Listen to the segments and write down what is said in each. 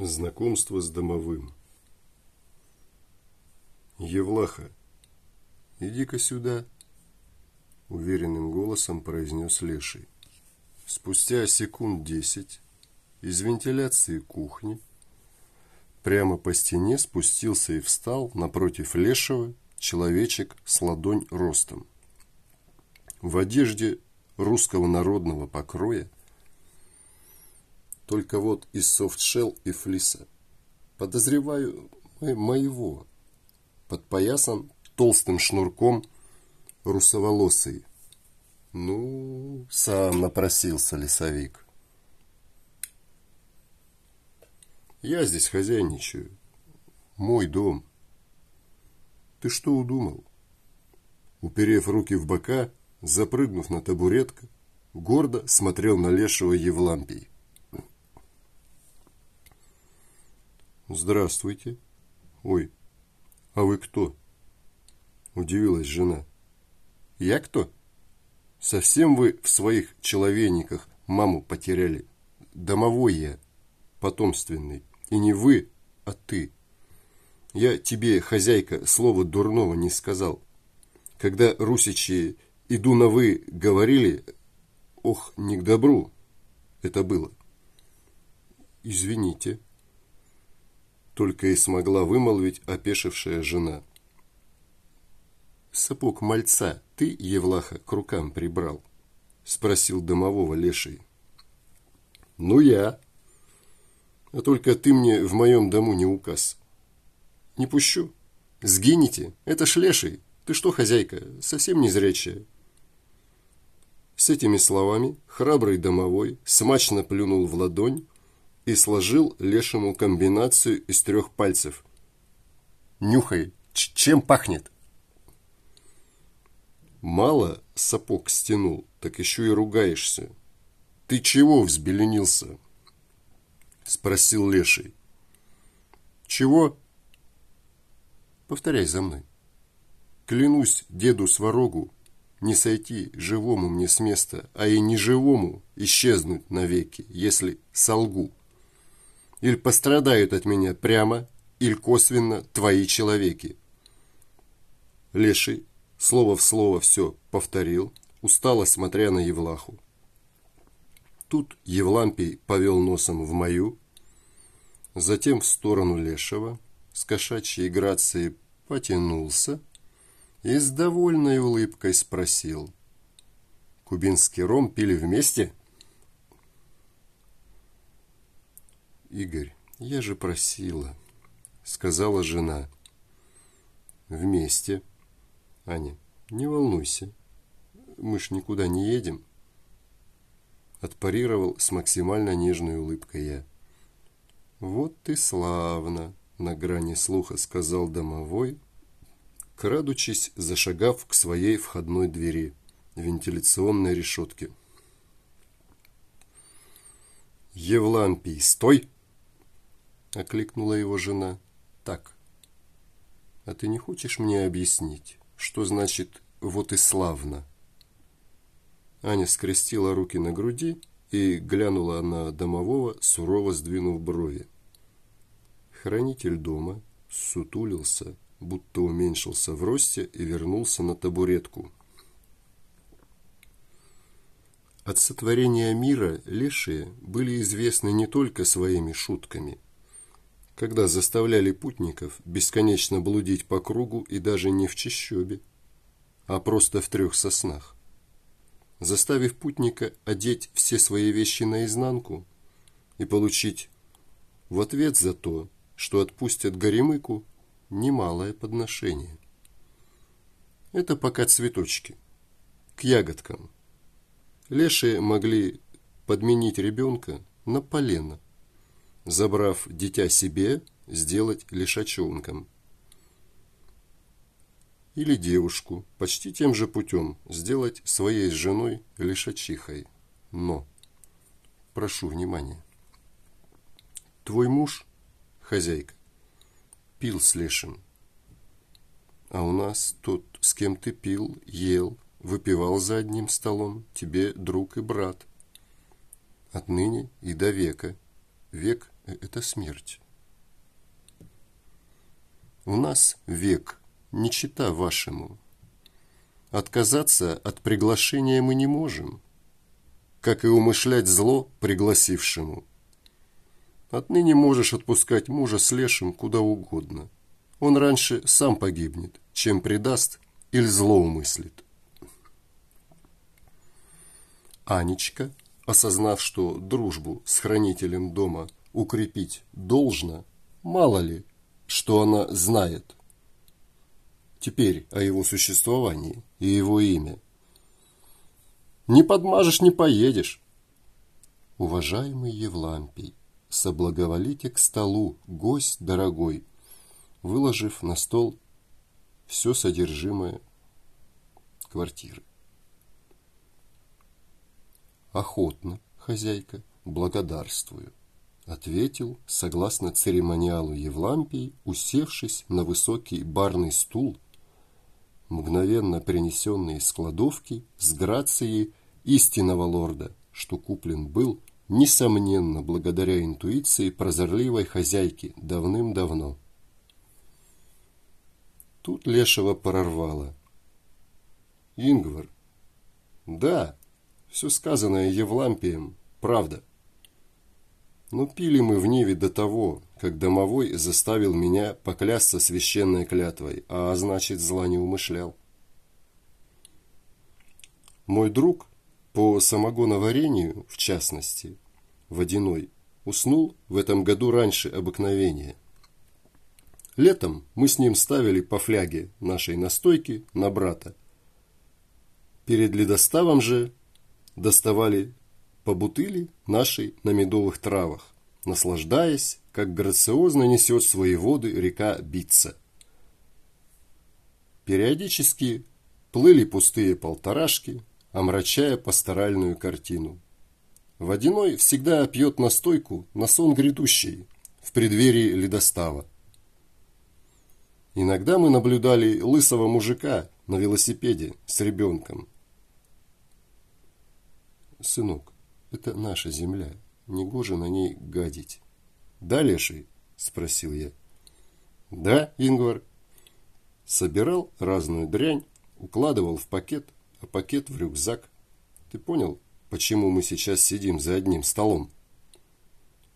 Знакомство с домовым. Евлаха, иди-ка сюда, уверенным голосом произнес Леший. Спустя секунд десять из вентиляции кухни прямо по стене спустился и встал напротив Лешего человечек с ладонь ростом. В одежде русского народного покроя только вот из софтшелл и флиса. Подозреваю моего. Подпоясан толстым шнурком русоволосый. Ну, сам напросился лесовик. Я здесь хозяйничаю. Мой дом. Ты что удумал? Уперев руки в бока, запрыгнув на табуретку, гордо смотрел на лешего Евлампий. «Здравствуйте». «Ой, а вы кто?» Удивилась жена. «Я кто?» «Совсем вы в своих человейниках маму потеряли. Домовой я, потомственный. И не вы, а ты. Я тебе, хозяйка, слова дурного не сказал. Когда русичи «иду на вы» говорили, ох, не к добру это было. Извините только и смогла вымолвить опешившая жена. «Сапог мальца ты, Евлаха, к рукам прибрал?» – спросил домового леший. «Ну я. А только ты мне в моем дому не указ. Не пущу. Сгинете. Это ж леший. Ты что, хозяйка, совсем не зрячая?» С этими словами храбрый домовой смачно плюнул в ладонь, и сложил лешему комбинацию из трех пальцев. «Нюхай, чем пахнет?» Мало сапог стянул, так еще и ругаешься. «Ты чего взбеленился?» Спросил леший. «Чего?» Повторяй за мной. Клянусь деду Сварогу, не сойти живому мне с места, а и неживому исчезнуть навеки, если солгу или пострадают от меня прямо или косвенно твои человеки. Леший слово в слово все повторил, устало смотря на Евлаху. Тут Евлампий повел носом в мою, затем в сторону Лешего, с кошачьей грацией потянулся и с довольной улыбкой спросил. «Кубинский ром пили вместе?» Игорь, я же просила, сказала жена. Вместе. Аня, не волнуйся. Мы ж никуда не едем. Отпарировал с максимально нежной улыбкой я. Вот ты славно, на грани слуха сказал домовой, крадучись, зашагав к своей входной двери, вентиляционной решетке. Евлампий, стой! – окликнула его жена. «Так. А ты не хочешь мне объяснить, что значит «вот и славно»?» Аня скрестила руки на груди и глянула на домового, сурово сдвинув брови. Хранитель дома сутулился, будто уменьшился в росте и вернулся на табуретку. От сотворения мира лешие были известны не только своими шутками – когда заставляли путников бесконечно блудить по кругу и даже не в чащобе, а просто в трех соснах, заставив путника одеть все свои вещи наизнанку и получить в ответ за то, что отпустят Горемыку, немалое подношение. Это пока цветочки. К ягодкам. Лешие могли подменить ребенка на полено – забрав дитя себе, сделать лишачонком. Или девушку почти тем же путем сделать своей женой лишачихой. Но, прошу внимания, твой муж, хозяйка, пил с лешим, а у нас тот, с кем ты пил, ел, выпивал за одним столом, тебе друг и брат. Отныне и до века, век это смерть. У нас век, не чита вашему. Отказаться от приглашения мы не можем, как и умышлять зло пригласившему. Отныне можешь отпускать мужа с лешим куда угодно. Он раньше сам погибнет, чем предаст или злоумыслит. Анечка, осознав, что дружбу с хранителем дома укрепить должно, мало ли, что она знает теперь о его существовании и его имя. Не подмажешь, не поедешь. Уважаемый Евлампий, соблаговолите к столу, гость дорогой, выложив на стол все содержимое квартиры. Охотно, хозяйка, благодарствую, ответил, согласно церемониалу Евлампий, усевшись на высокий барный стул, мгновенно принесенный из кладовки с грацией истинного лорда, что куплен был, несомненно, благодаря интуиции прозорливой хозяйки давным-давно. Тут Лешего прорвало. Ингвар. Да, все сказанное Евлампием, правда. Но пили мы в Ниве до того, как домовой заставил меня поклясться священной клятвой, а значит зла не умышлял. Мой друг, по самогоноварению, в частности, водяной, уснул в этом году раньше обыкновения. Летом мы с ним ставили по фляге нашей настойки на брата. Перед ледоставом же доставали по бутыли нашей на медовых травах, наслаждаясь, как грациозно несет свои воды река Битца. Периодически плыли пустые полторашки, омрачая пасторальную картину. Водяной всегда пьет настойку на сон грядущий, в преддверии ледостава. Иногда мы наблюдали лысого мужика на велосипеде с ребенком. Сынок, это наша земля. Негоже на ней гадить. Да, Леший? Спросил я. Да, Ингвар. Собирал разную дрянь, укладывал в пакет, а пакет в рюкзак. Ты понял, почему мы сейчас сидим за одним столом?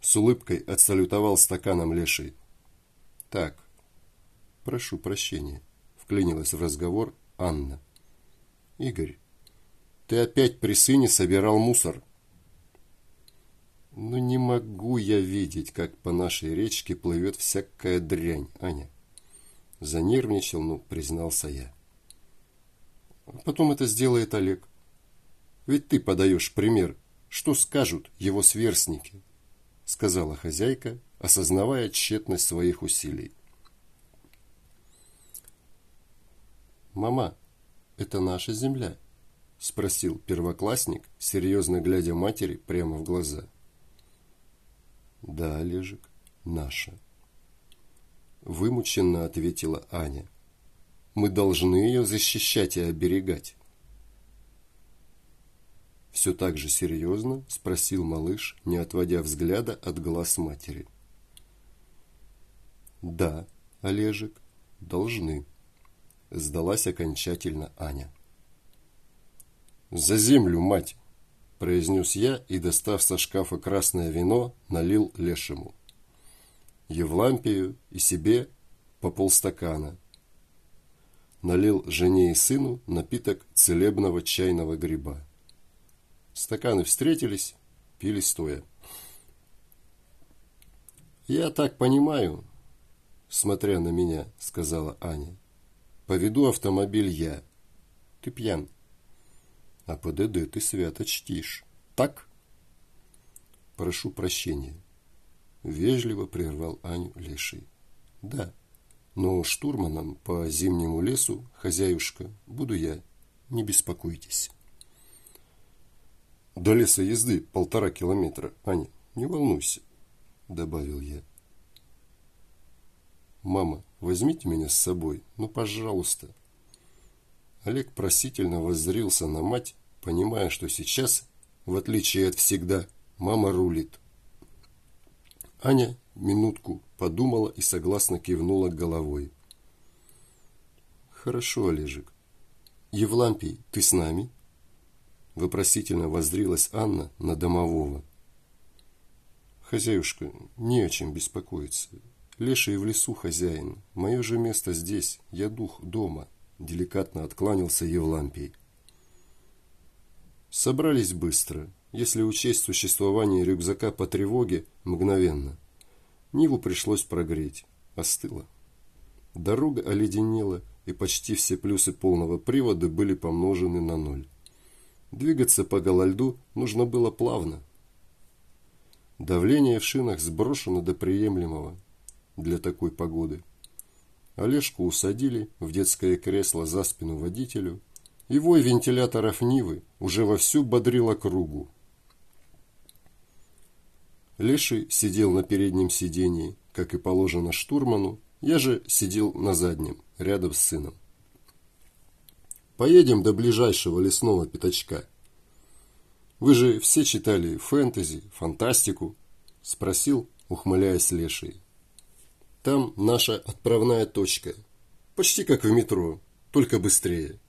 С улыбкой отсалютовал стаканом Леший. Так, прошу прощения, вклинилась в разговор Анна. Игорь, ты опять при сыне собирал мусор. Ну не могу я видеть, как по нашей речке плывет всякая дрянь, Аня. Занервничал, ну, признался я. Потом это сделает Олег. Ведь ты подаешь пример. Что скажут его сверстники? Сказала хозяйка, осознавая тщетность своих усилий. Мама, это наша земля, спросил первоклассник, серьезно глядя матери прямо в глаза. Да, Олежек, наша. Вымученно ответила Аня. Мы должны ее защищать и оберегать. Все так же серьезно спросил малыш, не отводя взгляда от глаз матери. Да, Олежек, должны. Сдалась окончательно Аня. За землю, мать! Произнес я и, достав со шкафа красное вино, налил лешему. Евлампию и себе по полстакана. Налил жене и сыну напиток целебного чайного гриба. Стаканы встретились, пили стоя. «Я так понимаю», — смотря на меня, сказала Аня. «Поведу автомобиль я. Ты пьян». А ПДД ты свято чтишь. Так? Прошу прощения. Вежливо прервал Аню Леший. Да, но штурманом по зимнему лесу, хозяюшка, буду я. Не беспокойтесь. До леса езды полтора километра, Аня, не волнуйся, добавил я. Мама, возьмите меня с собой, ну, пожалуйста, Олег просительно воззрился на мать, понимая, что сейчас, в отличие от всегда, мама рулит. Аня минутку подумала и согласно кивнула головой. «Хорошо, Олежек. Евлампий, ты с нами?» Вопросительно воздрилась Анна на домового. «Хозяюшка, не о чем беспокоиться. Леший в лесу хозяин. Мое же место здесь. Я дух дома», – деликатно откланялся Евлампий. Собрались быстро, если учесть существование рюкзака по тревоге, мгновенно. Ниву пришлось прогреть. Остыло. Дорога оледенела, и почти все плюсы полного привода были помножены на ноль. Двигаться по голольду нужно было плавно. Давление в шинах сброшено до приемлемого для такой погоды. Олежку усадили в детское кресло за спину водителю – и вой вентиляторов Нивы уже вовсю бодрил округу. Леший сидел на переднем сидении, как и положено штурману, я же сидел на заднем, рядом с сыном. Поедем до ближайшего лесного пятачка. Вы же все читали фэнтези, фантастику? Спросил, ухмыляясь Леший. Там наша отправная точка. Почти как в метро, только быстрее.